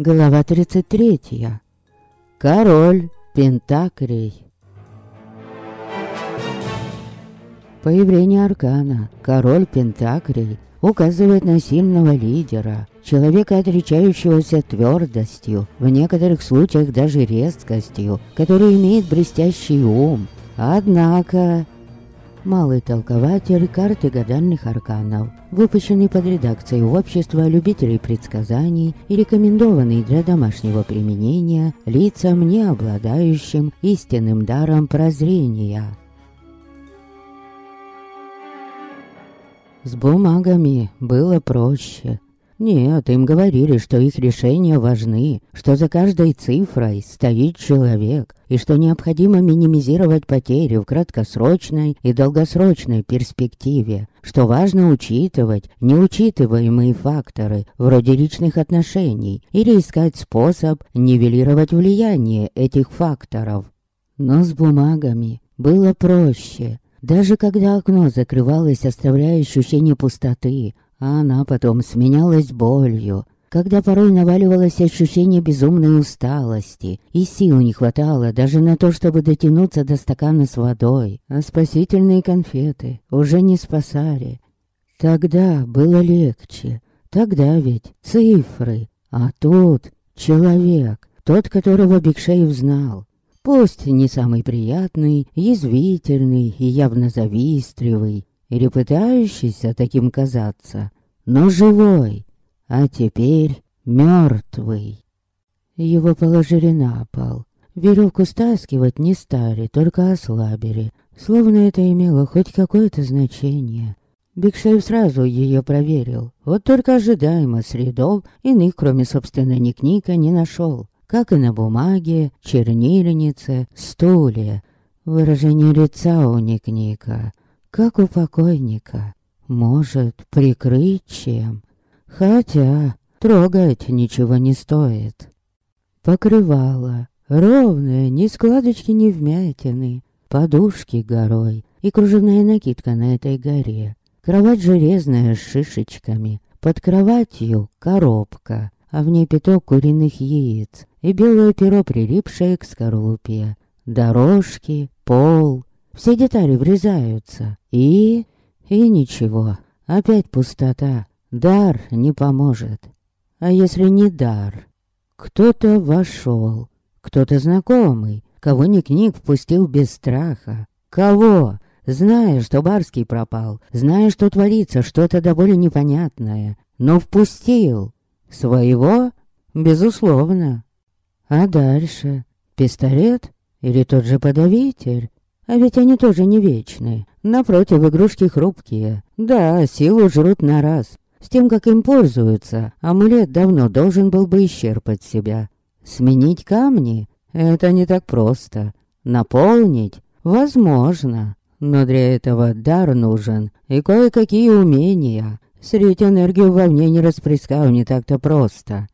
Глава 33. Король Пентакрий. Появление Аркана, король Пентакрий, указывает на сильного лидера, человека, отличающегося твердостью, в некоторых случаях даже резкостью, который имеет блестящий ум. Однако Малый толкователь карты гадальных арканов, выпущенный под редакцией Общества любителей предсказаний и рекомендованный для домашнего применения лицам, не обладающим истинным даром прозрения. С бумагами было проще. Нет, им говорили, что их решения важны, что за каждой цифрой стоит человек, и что необходимо минимизировать потери в краткосрочной и долгосрочной перспективе, что важно учитывать неучитываемые факторы, вроде личных отношений, или искать способ нивелировать влияние этих факторов. Но с бумагами было проще. Даже когда окно закрывалось, оставляя ощущение пустоты, она потом сменялась болью, когда порой наваливалось ощущение безумной усталости, и сил не хватало даже на то, чтобы дотянуться до стакана с водой, а спасительные конфеты уже не спасали. Тогда было легче, тогда ведь цифры, а тут человек, тот, которого Бигшеев знал. Пусть не самый приятный, язвительный и явно завистливый, или пытающийся таким казаться, но живой, а теперь мертвый. Его положили на пол. Веревку стаскивать не стали, только ослабили, словно это имело хоть какое-то значение. Бигшейв сразу ее проверил, вот только ожидаемо средов иных, кроме собственно Никника, не нашел. Как и на бумаге, чернильнице, стуле. Выражение лица у Никника как у покойника. Может, прикрыть чем? Хотя трогать ничего не стоит. Покрывало, ровное, ни складочки, ни вмятины, подушки горой и кружевная накидка на этой горе. Кровать железная с шишечками, под кроватью коробка, а в ней пяток куриных яиц и белое перо, прилипшее к скорлупе. Дорожки, пол, все детали врезаются. И... и ничего. Опять пустота. Дар не поможет. А если не дар? Кто-то вошел. Кто-то знакомый. Кого Ник-Ник впустил без страха. Кого? Зная, что Барский пропал. Зная, что творится что-то довольно непонятное. Но впустил. Своего? Безусловно. А дальше? Пистолет? Или тот же подавитель? А ведь они тоже не вечны. Напротив, игрушки хрупкие. Да, силу жрут на раз. С тем, как им пользуются, амулет давно должен был бы исчерпать себя. Сменить камни — это не так просто. Наполнить — возможно. Но для этого дар нужен и кое-какие умения. Средь энергию вовне не расплескал не так-то просто.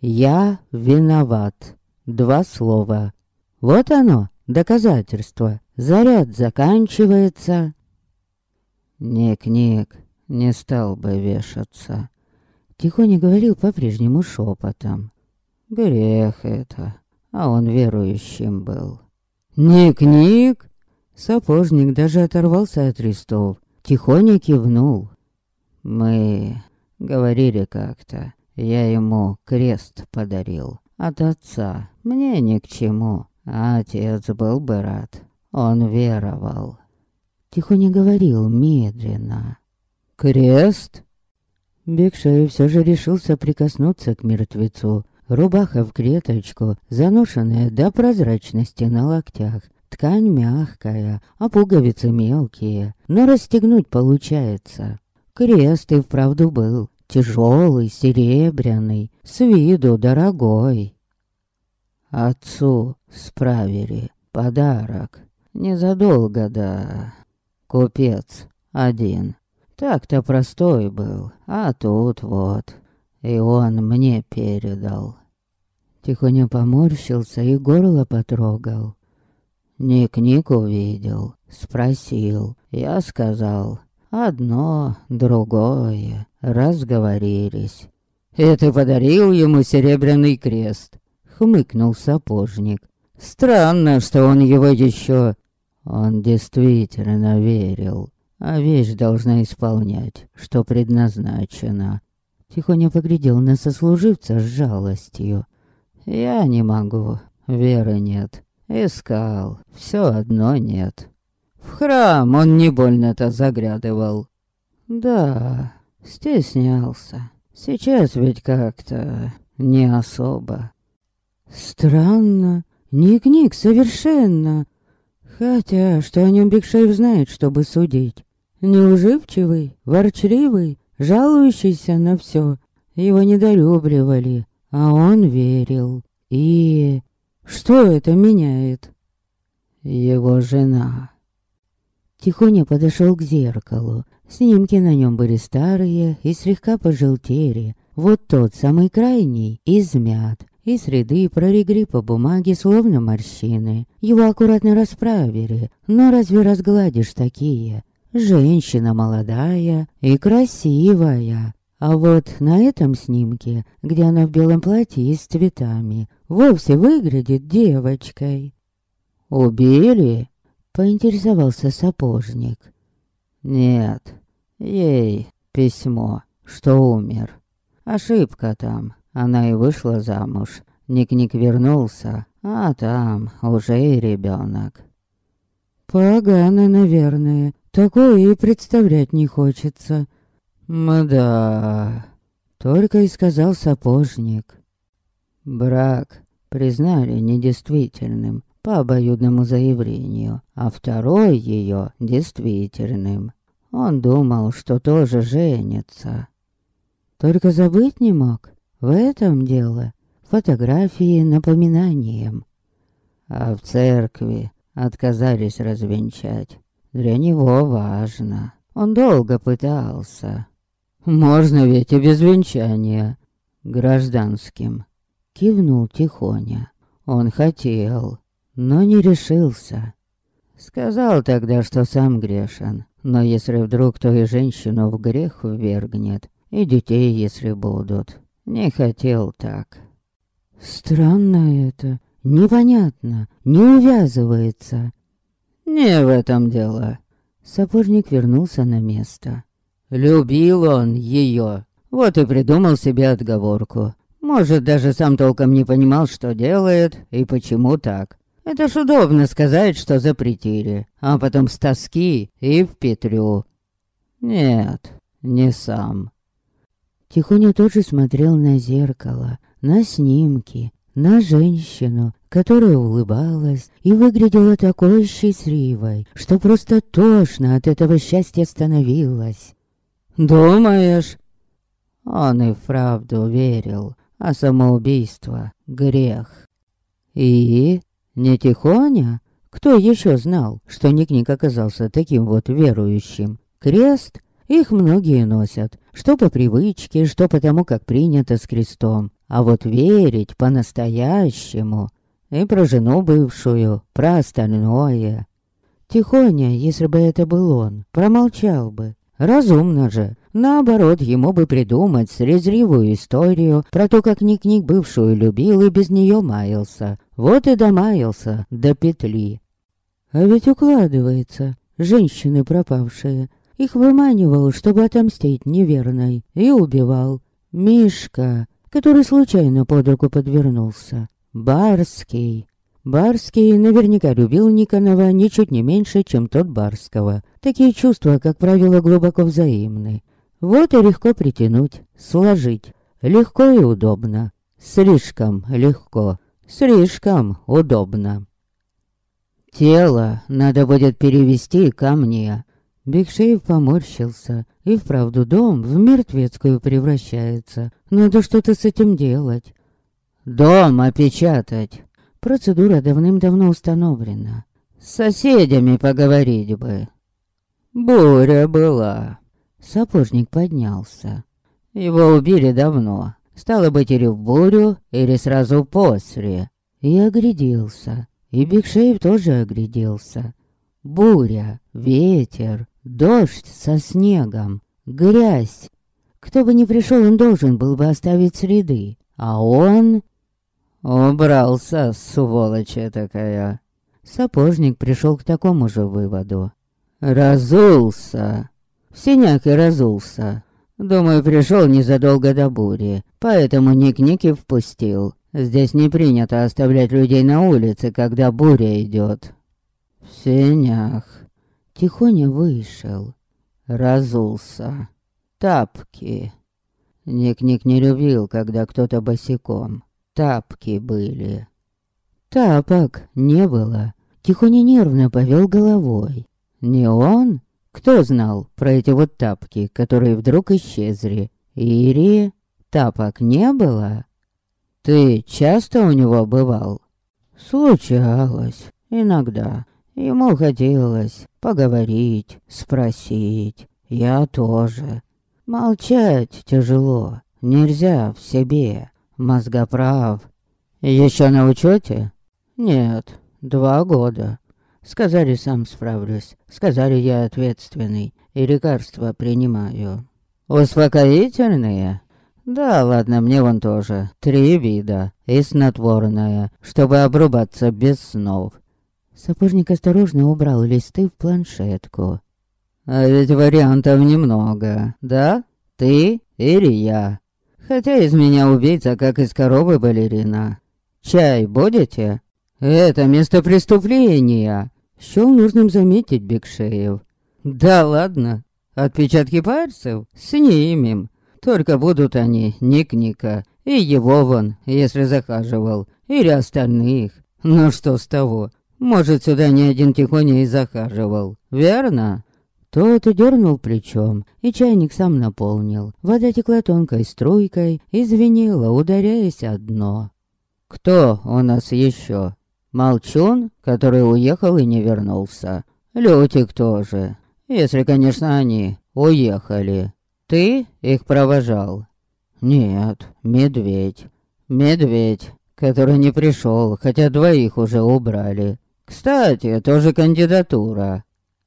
«Я виноват». Два слова. Вот оно, доказательство. Заряд заканчивается. Ник-ник, не стал бы вешаться. Тихоня говорил по-прежнему шепотом. Грех это, а он верующим был. Ник-ник! Сапожник даже оторвался от листов. Тихоня кивнул. Мы говорили как-то. Я ему крест подарил. От отца. Мне ни к чему. Отец был бы рад. Он веровал. Тихоня говорил медленно. «Крест?» Бекшей все же решился прикоснуться к мертвецу. Рубаха в клеточку, заношенная до прозрачности на локтях. Ткань мягкая, а пуговицы мелкие, но расстегнуть получается. Крест и вправду был. Тяжелый, серебряный, с виду дорогой. Отцу справили подарок. Незадолго до... Купец один. Так-то простой был, а тут вот. И он мне передал. Тихоня поморщился и горло потрогал. Ник-ник увидел, спросил. Я сказал, одно, другое, разговорились. «И ты подарил ему серебряный крест», — хмыкнул сапожник. «Странно, что он его еще...» Он действительно верил, а вещь должна исполнять, что предназначено. Тихоня поглядел на сослуживца с жалостью. «Я не могу, веры нет. Искал, все одно нет. В храм он не больно-то заглядывал. Да, стеснялся. Сейчас ведь как-то не особо. Странно, не книг совершенно. Хотя, что о нем Бигшеев знает, чтобы судить. Неуживчивый, ворчливый, жалующийся на все. Его недолюбливали, а он верил. И что это меняет? Его жена. Тихоня подошел к зеркалу. Снимки на нем были старые и слегка пожелтели. Вот тот, самый крайний, измят. И среды прорегли по бумаге, словно морщины. Его аккуратно расправили. Но разве разгладишь такие? Женщина молодая и красивая. А вот на этом снимке, где она в белом платье и с цветами, вовсе выглядит девочкой. «Убили?» — поинтересовался сапожник. «Нет, ей письмо, что умер. Ошибка там, она и вышла замуж. Ник-Ник вернулся, а там уже и ребенок. Погано, наверное. Такое и представлять не хочется. «Мда...» — только и сказал сапожник. Брак признали недействительным по обоюдному заявлению, а второй ее действительным. Он думал, что тоже женится. Только забыть не мог. В этом дело. Фотографии напоминанием. А в церкви отказались развенчать. Для него важно. Он долго пытался. Можно ведь и без венчания. Гражданским. Кивнул тихоня. Он хотел, но не решился. Сказал тогда, что сам грешен. Но если вдруг то и женщину в грех ввергнет, и детей, если будут. Не хотел так. Странно это. Непонятно. Не увязывается. Не в этом дело. Сапожник вернулся на место. Любил он ее. Вот и придумал себе отговорку. Может, даже сам толком не понимал, что делает и почему так. Это ж удобно сказать, что запретили, а потом с тоски и в петлю. Нет, не сам. Тихоня тоже смотрел на зеркало, на снимки, на женщину, которая улыбалась и выглядела такой счастливой, что просто тошно от этого счастья становилось. «Думаешь?» Он и вправду верил, а самоубийство — грех. И не тихоня? Кто еще знал, что Ник-Ник оказался таким вот верующим? Крест? Их многие носят, что по привычке, что потому, как принято с крестом. А вот верить по-настоящему и про жену бывшую, про остальное. Тихоня, если бы это был он, промолчал бы. Разумно же. Наоборот, ему бы придумать срезривую историю про то, как Ник-Ник бывшую любил и без нее маялся. Вот и домаялся до петли. А ведь укладывается. Женщины пропавшие. Их выманивал, чтобы отомстить неверной. И убивал. Мишка который случайно под руку подвернулся. Барский. Барский наверняка любил Никонова ничуть не меньше, чем тот Барского. Такие чувства, как правило, глубоко взаимны. Вот и легко притянуть, сложить. Легко и удобно. Слишком легко. Слишком удобно. Тело надо будет перевести ко мне. Бекшеев поморщился. И вправду дом в мертвецкую превращается. Надо что-то с этим делать. Дом опечатать. Процедура давным-давно установлена. С соседями поговорить бы. Буря была. Сапожник поднялся. Его убили давно. Стало быть, или в бурю, или сразу после. И огляделся. И Бекшеев тоже огляделся. Буря, ветер, дождь со снегом, грязь. Кто бы ни пришел, он должен был бы оставить следы. А он... Убрался, сволочь такая. Сапожник пришел к такому же выводу. Разулся. Синяк и разулся. Думаю, пришел незадолго до бури, поэтому Ник-Ник и впустил. Здесь не принято оставлять людей на улице, когда буря идет. В сенях. Тихоня вышел. Разулся. Тапки. Ник-Ник не любил, когда кто-то босиком. Тапки были. Тапок не было. Тихоня нервно повел головой. Не он? Кто знал про эти вот тапки, которые вдруг исчезли? Ири? Тапок не было? Ты часто у него бывал? Случалось. Иногда. Ему хотелось поговорить, спросить. Я тоже. Молчать тяжело. Нельзя в себе. Мозгоправ. Еще на учете? Нет, два года. Сказали, сам справлюсь. Сказали, я ответственный. И лекарства принимаю. Успокоительные? Да, ладно, мне вон тоже. Три вида. И снотворное, чтобы обрубаться без снов. Сапожник осторожно убрал листы в планшетку. А ведь вариантов немного, да? Ты или я? Хотя из меня убийца, как из коровы балерина. Чай будете? Это место преступления. Счел нужным заметить Бекшеев. Да ладно, отпечатки пальцев снимем. Только будут они Ник-Ника и его вон, если захаживал, или остальных. Ну что с того? Может, сюда ни один тихоня и захаживал, верно? Тот и дернул плечом, и чайник сам наполнил. Вода текла тонкой струйкой и звенела, ударяясь о дно. «Кто у нас еще?» Молчун, который уехал и не вернулся. Лютик тоже. Если, конечно, они уехали. Ты их провожал? Нет, медведь. Медведь, который не пришел, хотя двоих уже убрали. Кстати, тоже кандидатура.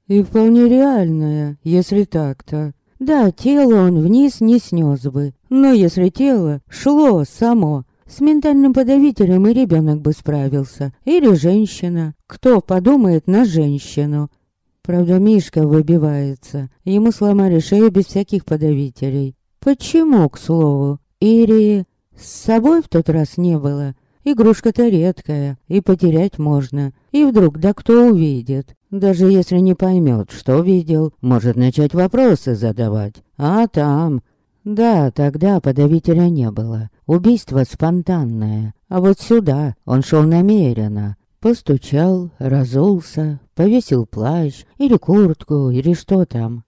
И вполне реальная, если так-то. Да, тело он вниз не снес бы, но если тело шло само, с ментальным подавителем и ребенок бы справился. Или женщина. Кто подумает на женщину? Правда, Мишка выбивается. Ему сломали шею без всяких подавителей. Почему, к слову? Ири с собой в тот раз не было. Игрушка-то редкая, и потерять можно. И вдруг да кто увидит? Даже если не поймет, что видел, может начать вопросы задавать. А там да, тогда подавителя не было. Убийство спонтанное. А вот сюда он шел намеренно. Постучал, разулся, повесил плащ или куртку, или что там.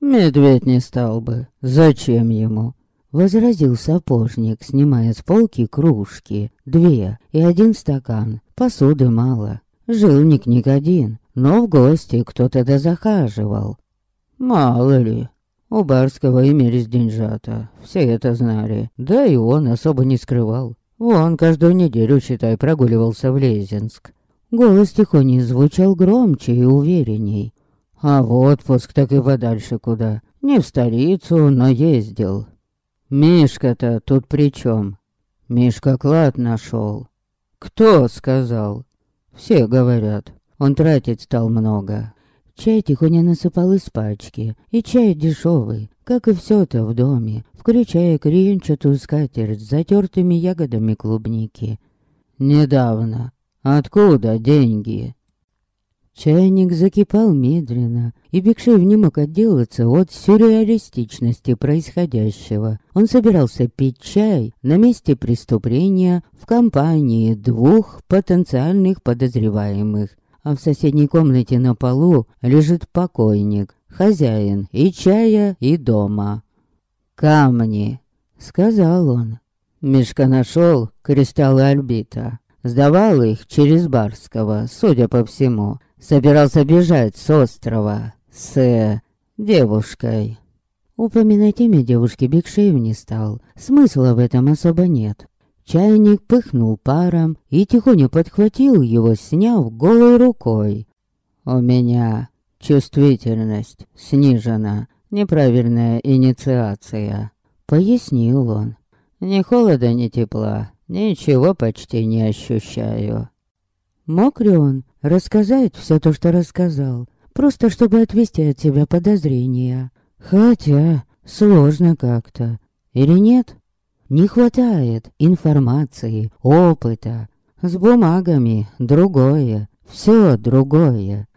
Медведь не стал бы. Зачем ему? Возразил сапожник, снимая с полки кружки. Две и один стакан. Посуды мало. Жилник ник один, но в гости кто-то да захаживал. Мало ли, у Барского имелись деньжата, все это знали, да и он особо не скрывал. Вон каждую неделю, считай, прогуливался в Лезинск. Голос тихоней звучал громче и уверенней. А в отпуск так и подальше куда. Не в столицу, но ездил. Мишка-то тут при чем? Мишка клад нашел. Кто сказал? Все говорят. Он тратить стал много. Чай тихоня насыпал из пачки, и чай дешевый, как и все-то в доме, включая клеенчатую скатерть с затертыми ягодами клубники. Недавно. Откуда деньги? Чайник закипал медленно, и Бекшеев не мог отделаться от сюрреалистичности происходящего. Он собирался пить чай на месте преступления в компании двух потенциальных подозреваемых а в соседней комнате на полу лежит покойник, хозяин и чая, и дома. «Камни», — сказал он. Мишка нашел кристаллы Альбита. Сдавал их через Барского, судя по всему. Собирался бежать с острова с девушкой. Упоминать имя девушки Бекшеев не стал. Смысла в этом особо нет. Чайник пыхнул паром и тихоня подхватил его, сняв голой рукой. «У меня чувствительность снижена, неправильная инициация. пояснил он. Ни холода, ни тепла, ничего почти не ощущаю. Ли он рассказать все то, что рассказал, просто чтобы отвести от себя подозрения? Хотя, сложно как-то. Или нет? Не хватает информации, опыта. С бумагами другое, все другое.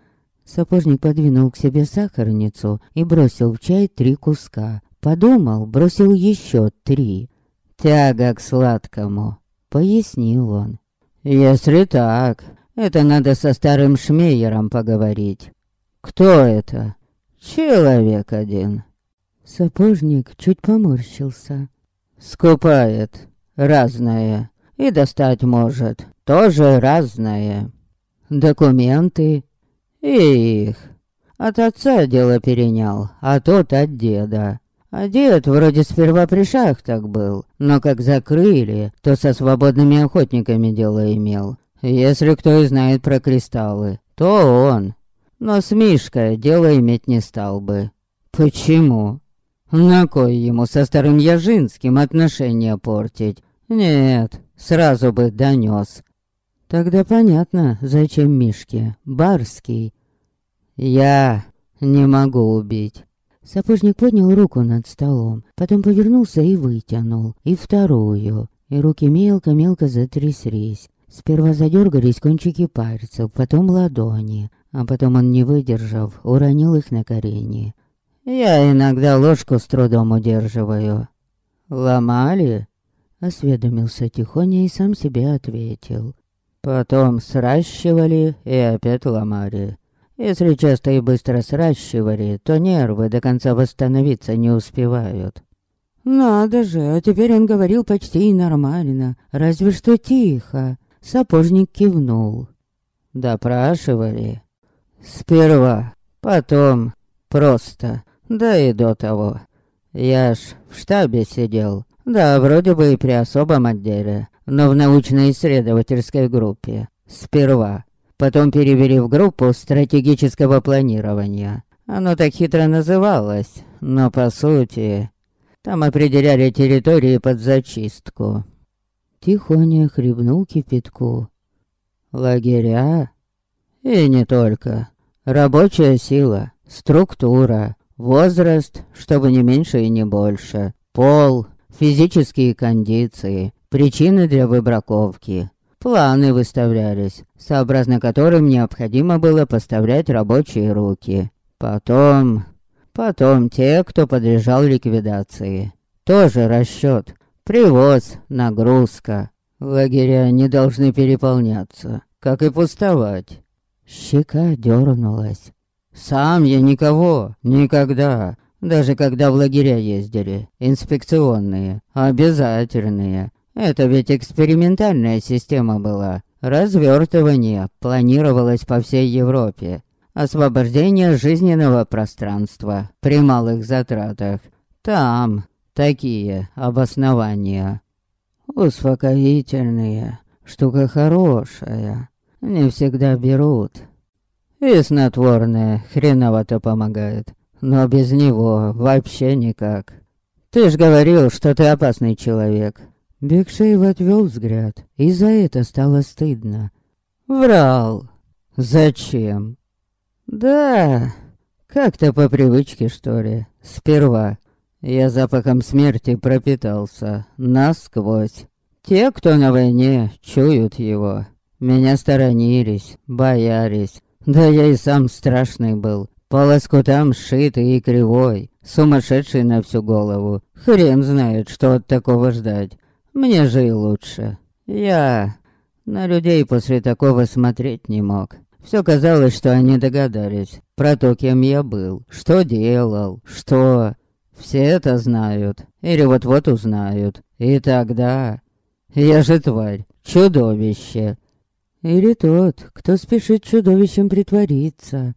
Сапожник подвинул к себе сахарницу и бросил в чай три куска. Подумал, бросил еще три. «Тяга к сладкому», — пояснил он. «Если так, это надо со старым Шмейером поговорить. Кто это?» «Человек один». Сапожник чуть поморщился. «Скупает. Разное. И достать может. Тоже разное. Документы и их. От отца дело перенял, а тот от деда. А дед вроде сперва при шахтах был, но как закрыли, то со свободными охотниками дело имел. Если кто и знает про кристаллы, то он. Но с Мишкой дело иметь не стал бы. Почему? На кой ему со старым Яжинским отношения портить? Нет, сразу бы донес. Тогда понятно, зачем Мишке. Барский. Я не могу убить. Сапожник поднял руку над столом, потом повернулся и вытянул, и вторую, и руки мелко-мелко затряслись. Сперва задергались кончики пальцев, потом ладони, а потом он, не выдержав, уронил их на колени. «Я иногда ложку с трудом удерживаю». «Ломали?» Осведомился тихоня и сам себе ответил. Потом сращивали и опять ломали. Если часто и быстро сращивали, то нервы до конца восстановиться не успевают. Надо же, а теперь он говорил почти нормально, разве что тихо. Сапожник кивнул. Допрашивали. Сперва, потом, просто, да и до того. Я ж в штабе сидел, да, вроде бы и при особом отделе но в научно-исследовательской группе. Сперва. Потом перевели в группу стратегического планирования. Оно так хитро называлось, но по сути... Там определяли территории под зачистку. Тихоня хлебнул кипятку. Лагеря? И не только. Рабочая сила, структура, возраст, чтобы не меньше и не больше, пол, физические кондиции, причины для выбраковки. Планы выставлялись, сообразно которым необходимо было поставлять рабочие руки. Потом... Потом те, кто подлежал ликвидации. Тоже расчет. Привоз, нагрузка. Лагеря не должны переполняться, как и пустовать. Щека дернулась. Сам я никого, никогда. Даже когда в лагеря ездили, инспекционные, обязательные. Это ведь экспериментальная система была. Развертывание планировалось по всей Европе. Освобождение жизненного пространства при малых затратах. Там такие обоснования. Успокоительные. Штука хорошая. Не всегда берут. И снотворное хреново-то помогает. Но без него вообще никак. Ты ж говорил, что ты опасный человек. Бекшеев отвел взгляд, и за это стало стыдно. Врал. Зачем? Да, как-то по привычке, что ли. Сперва я запахом смерти пропитался насквозь. Те, кто на войне, чуют его. Меня сторонились, боялись. Да я и сам страшный был. По лоскутам сшитый и кривой, сумасшедший на всю голову. Хрен знает, что от такого ждать. Мне же и лучше. Я на людей после такого смотреть не мог. Все казалось, что они догадались про то, кем я был, что делал, что... Все это знают, или вот-вот узнают. И тогда... Я же тварь, чудовище. Или тот, кто спешит чудовищем притвориться.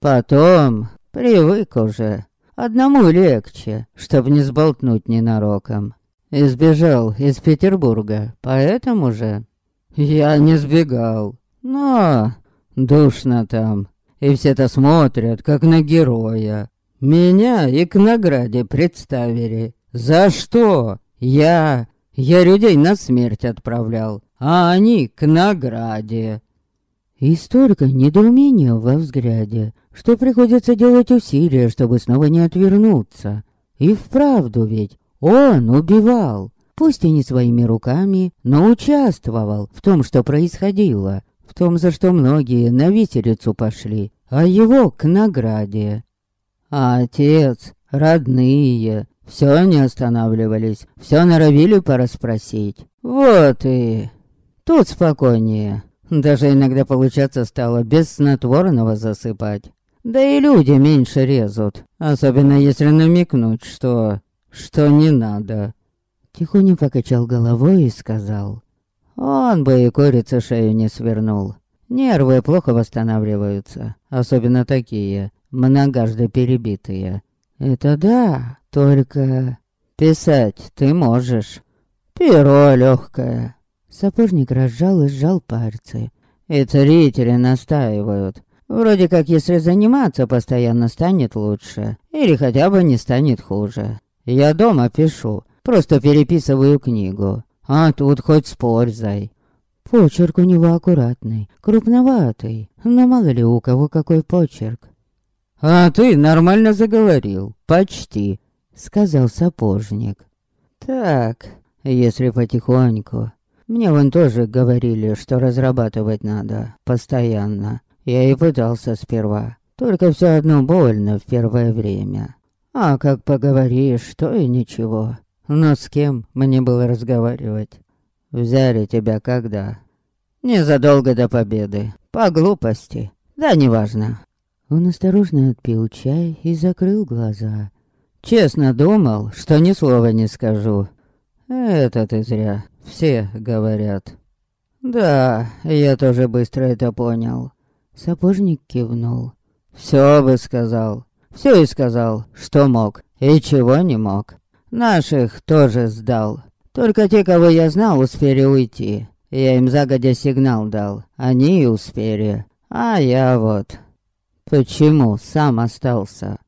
Потом привык уже. Одному легче, чтоб не сболтнуть ненароком. Избежал из Петербурга, поэтому же... Я не сбегал, но душно там. И все-то смотрят, как на героя. Меня и к награде представили. За что? Я... Я людей на смерть отправлял, а они к награде. И столько недоумения во взгляде, что приходится делать усилия, чтобы снова не отвернуться. И вправду ведь он убивал, пусть и не своими руками, но участвовал в том, что происходило, в том, за что многие на виселицу пошли, а его к награде. Отец, родные, все не останавливались, все норовили порасспросить. Вот и... Тут спокойнее. Даже иногда получаться стало без снотворного засыпать. Да и люди меньше резут, особенно если намекнуть, что... что не надо. Тихоня покачал головой и сказал. Он бы и курице шею не свернул. Нервы плохо восстанавливаются, особенно такие, многожды перебитые. Это да, только писать ты можешь. Перо легкое, Сапожник разжал и сжал пальцы. И царители настаивают. Вроде как, если заниматься постоянно, станет лучше. Или хотя бы не станет хуже. Я дома пишу, просто переписываю книгу. А тут хоть с пользой. Почерк у него аккуратный, крупноватый, но мало ли у кого какой почерк. «А ты нормально заговорил, почти», — сказал сапожник. «Так, если потихоньку, мне вон тоже говорили, что разрабатывать надо, постоянно. Я и пытался сперва, только все одно больно в первое время. А как поговоришь, то и ничего. Но с кем мне было разговаривать? Взяли тебя когда? Незадолго до победы. По глупости. Да неважно. Он осторожно отпил чай и закрыл глаза. Честно думал, что ни слова не скажу. Это ты зря. Все говорят. Да, я тоже быстро это понял. Сапожник кивнул. Все бы сказал. Все и сказал, что мог и чего не мог. Наших тоже сдал. Только те, кого я знал, успели уйти. Я им загодя сигнал дал. Они и успели. А я вот... Почему сам остался?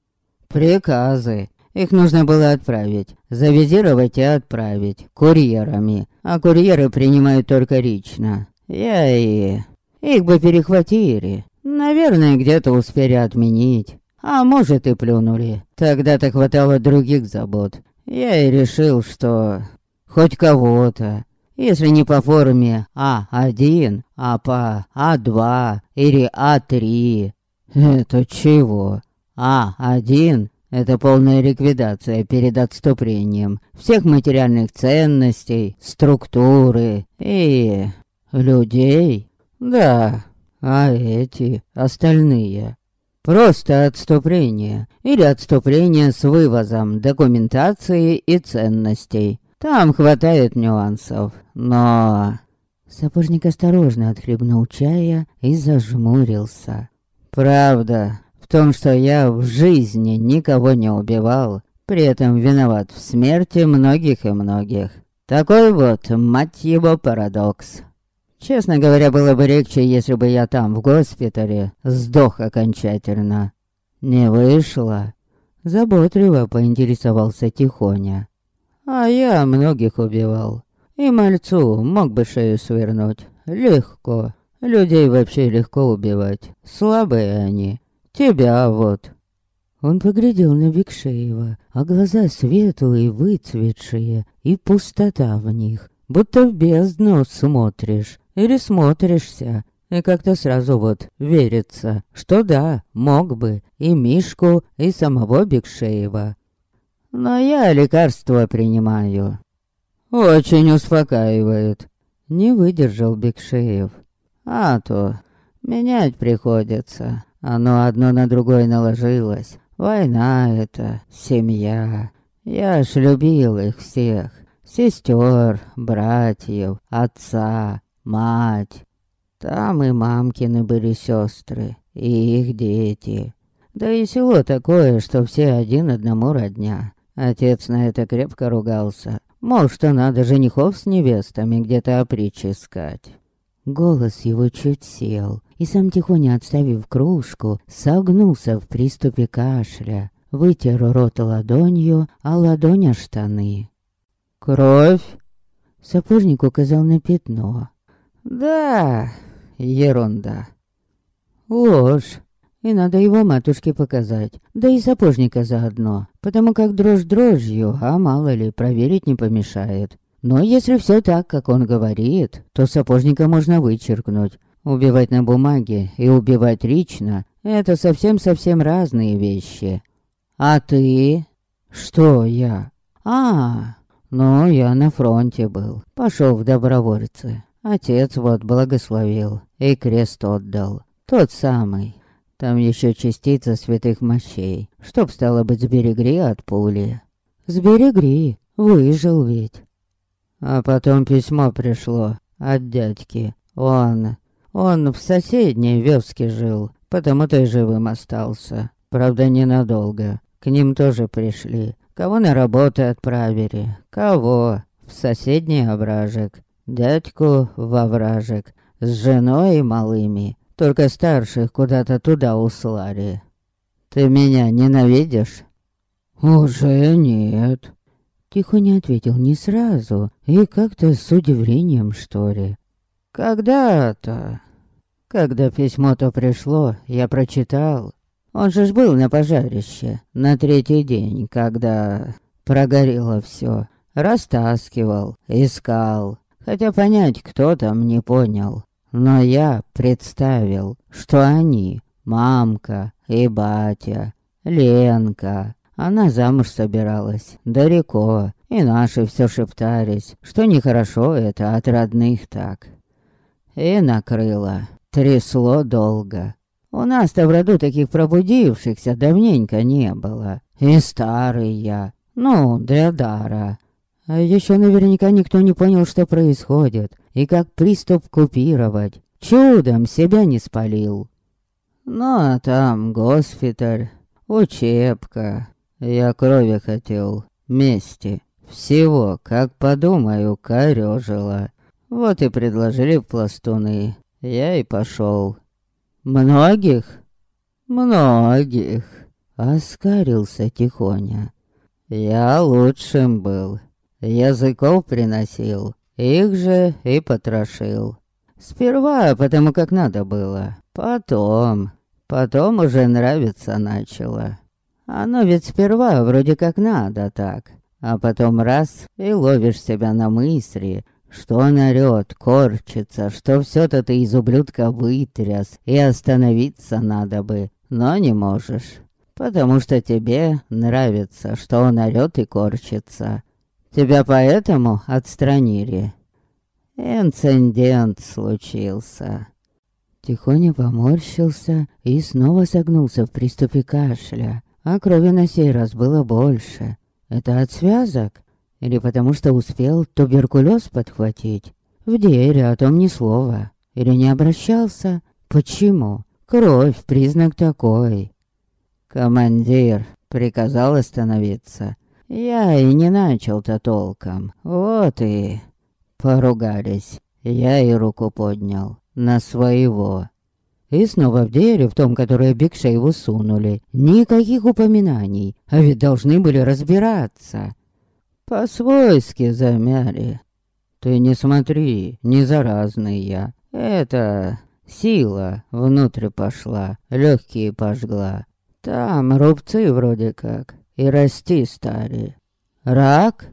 Приказы. Их нужно было отправить, завизировать и отправить, курьерами. А курьеры принимают только лично. Я и... Их бы перехватили. Наверное, где-то успели отменить. А может и плюнули. Тогда-то хватало других забот. Я и решил, что... Хоть кого-то. Если не по форме А1, а по А2 или А3. Это чего? А1 это полная ликвидация перед отступлением всех материальных ценностей, структуры и... людей. Да, а эти, остальные. Просто отступление. Или отступление с вывозом документации и ценностей. Там хватает нюансов, но... Сапожник осторожно отхлебнул чая и зажмурился. Правда, в том, что я в жизни никого не убивал, при этом виноват в смерти многих и многих. Такой вот, мать его, парадокс. Честно говоря, было бы легче, если бы я там, в госпитале, сдох окончательно. Не вышло. Заботливо поинтересовался Тихоня. А я многих убивал. И мальцу мог бы шею свернуть. Легко. Людей вообще легко убивать. Слабые они. Тебя вот». Он поглядел на Викшеева, а глаза светлые, выцветшие, и пустота в них. Будто в бездну смотришь или смотришься, и как-то сразу вот верится, что да, мог бы и Мишку, и самого Бекшеева. Но я лекарство принимаю. Очень успокаивает. Не выдержал Бекшеев. А то менять приходится. Оно одно на другое наложилось. Война это, семья. Я ж любил их всех. Сестер, братьев, отца, мать. Там и мамкины были сестры, и их дети. Да и село такое, что все один одному родня. Отец на это крепко ругался. Мол, что надо женихов с невестами где-то опричь искать. Голос его чуть сел, и сам тихоня отставив кружку, согнулся в приступе кашля. вытер рот ладонью, а ладонь штаны. «Кровь?» Сапожник указал на пятно. «Да, ерунда». «Ложь. И надо его матушке показать, да и сапожника заодно, потому как дрожь дрожью, а мало ли, проверить не помешает. Но если все так, как он говорит, то сапожника можно вычеркнуть. Убивать на бумаге и убивать лично — это совсем-совсем разные вещи. А ты? Что я? А, ну, я на фронте был, пошел в добровольцы. Отец вот благословил и крест отдал. Тот самый. Там еще частица святых мощей, чтоб, стало быть, сберегри от пули. Сберегри, выжил ведь. А потом письмо пришло от дядьки. Он... Он в соседней вёске жил, потому-то и живым остался. Правда, ненадолго. К ним тоже пришли. Кого на работу отправили, кого в соседний овражек. Дядьку в овражек с женой и малыми. Только старших куда-то туда услали. Ты меня ненавидишь? Уже нет. Тихоня ответил не сразу и как-то с удивлением, что ли. Когда-то, когда письмо-то пришло, я прочитал. Он же ж был на пожарище на третий день, когда прогорело все. Растаскивал, искал. Хотя понять, кто там, не понял. Но я представил, что они, мамка и батя, Ленка, она замуж собиралась, далеко, и наши все шептались, что нехорошо это от родных так. И накрыло, трясло долго. У нас-то в роду таких пробудившихся давненько не было. И старый я, ну, для дара. А еще наверняка никто не понял, что происходит, и как приступ купировать. Чудом себя не спалил. Ну, а там госпиталь, учебка, я крови хотел, мести. Всего, как подумаю, корёжило. Вот и предложили пластуны. Я и пошел. Многих? Многих. Оскарился тихоня. Я лучшим был. Языков приносил. Их же и потрошил. Сперва, потому как надо было. Потом. Потом уже нравиться начало. Оно ведь сперва вроде как надо так, а потом раз и ловишь себя на мысли, что он орёт, корчится, что всё-то ты из ублюдка вытряс, и остановиться надо бы, но не можешь. Потому что тебе нравится, что он орёт и корчится. Тебя поэтому отстранили. Инцидент случился. Тихоня поморщился и снова согнулся в приступе кашля а крови на сей раз было больше. Это от связок? Или потому что успел туберкулез подхватить? В деле о том ни слова. Или не обращался? Почему? Кровь, признак такой. Командир приказал остановиться. Я и не начал-то толком. Вот и... Поругались. Я и руку поднял. На своего. И снова в деле, в том, которое Бекшееву сунули. Никаких упоминаний, а ведь должны были разбираться. По-свойски замяли. Ты не смотри, не заразный я. Это сила внутрь пошла, легкие пожгла. Там рубцы вроде как, и расти стали. Рак?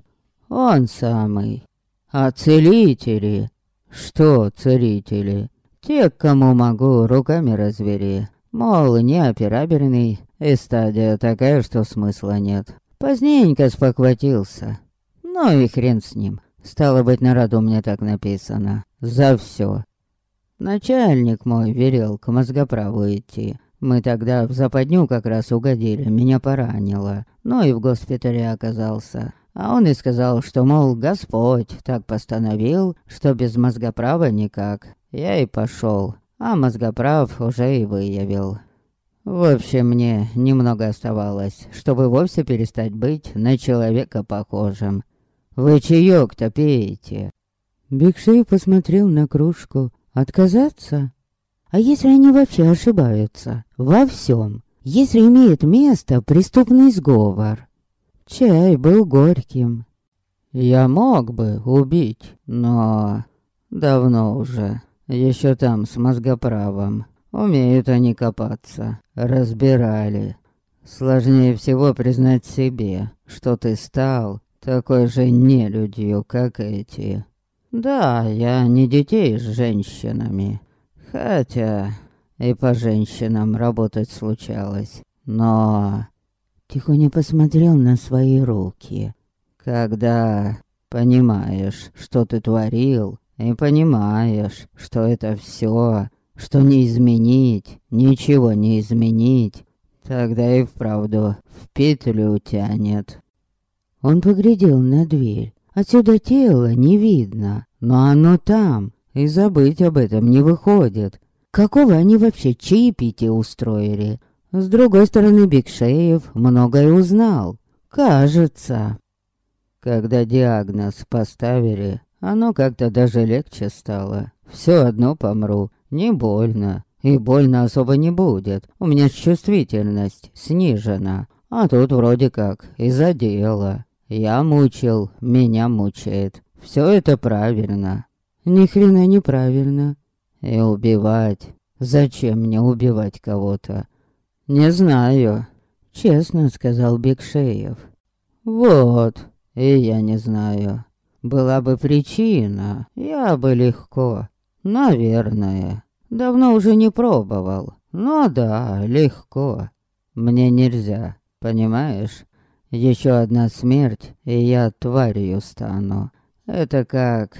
Он самый. А целители? Что целители? Те, кому могу, руками развери. Мол, неоперабельный, и стадия такая, что смысла нет. Поздненько спохватился. Ну и хрен с ним. Стало быть, на роду мне так написано. За все. Начальник мой велел к мозгоправу идти. Мы тогда в западню как раз угодили, меня поранило. Ну и в госпитале оказался. А он и сказал, что, мол, Господь так постановил, что без мозгоправа никак. Я и пошел, а мозгоправ уже и выявил. В общем, мне немного оставалось, чтобы вовсе перестать быть на человека похожим. Вы чаёк-то пейте. Бигшей посмотрел на кружку. Отказаться? А если они вообще ошибаются? Во всем. если имеет место преступный сговор. Чай был горьким. Я мог бы убить, но... Давно уже. Еще там с мозгоправом. Умеют они копаться. Разбирали. Сложнее всего признать себе, что ты стал такой же нелюдью, как эти. Да, я не детей с женщинами. Хотя и по женщинам работать случалось. Но... Тихоня посмотрел на свои руки. Когда понимаешь, что ты творил, и понимаешь, что это все, что не изменить, ничего не изменить, тогда и вправду в петлю тянет. Он поглядел на дверь. Отсюда тело не видно, но оно там, и забыть об этом не выходит. Какого они вообще чаепитие устроили? С другой стороны, Бекшеев многое узнал. Кажется. Когда диагноз поставили, оно как-то даже легче стало. Все одно помру, не больно. И больно особо не будет. У меня чувствительность снижена. А тут вроде как и задело. Я мучил, меня мучает. Все это правильно. Ни хрена неправильно. И убивать. Зачем мне убивать кого-то? Не знаю. Честно сказал Бекшеев. Вот. И я не знаю. Была бы причина, я бы легко. Наверное. Давно уже не пробовал. Но да, легко. Мне нельзя, понимаешь? Еще одна смерть, и я тварью стану. Это как...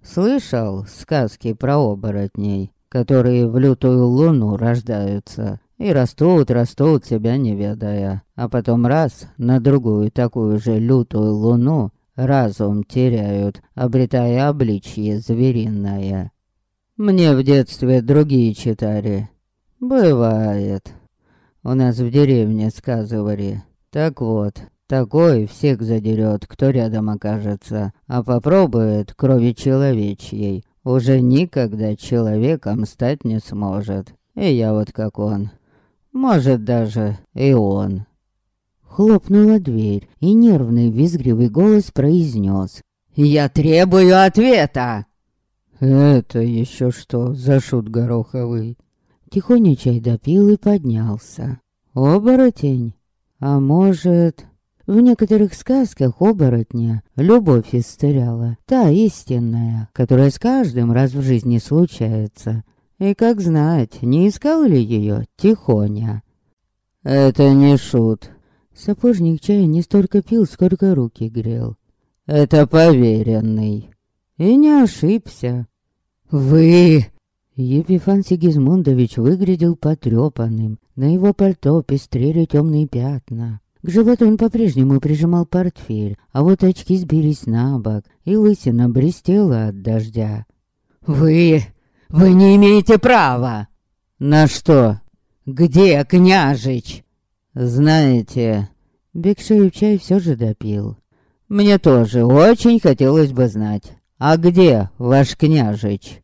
Слышал сказки про оборотней, которые в лютую луну рождаются и растут, растут, себя не ведая, а потом раз на другую такую же лютую луну разум теряют, обретая обличье звериное. Мне в детстве другие читали. Бывает. У нас в деревне сказывали. Так вот, такой всех задерет, кто рядом окажется, а попробует крови человечьей. Уже никогда человеком стать не сможет. И я вот как он. Может даже и он. Хлопнула дверь, и нервный визгливый голос произнес. «Я требую ответа!» «Это еще что за шут гороховый?» Тихоня чай допил и поднялся. «Оборотень? А может...» В некоторых сказках оборотня любовь истеряла, та истинная, которая с каждым раз в жизни случается. И как знать, не искал ли ее Тихоня? «Это не шут», Сапожник чая не столько пил, сколько руки грел. «Это поверенный». И не ошибся. «Вы...» Епифан Сигизмундович выглядел потрепанным. На его пальто пестрели темные пятна. К животу он по-прежнему прижимал портфель, а вот очки сбились на бок, и лысина блестела от дождя. «Вы... вы не имеете права!» «На что?» «Где княжич?» «Знаете...» Бекшеев чай все же допил. «Мне тоже очень хотелось бы знать, а где ваш княжич?»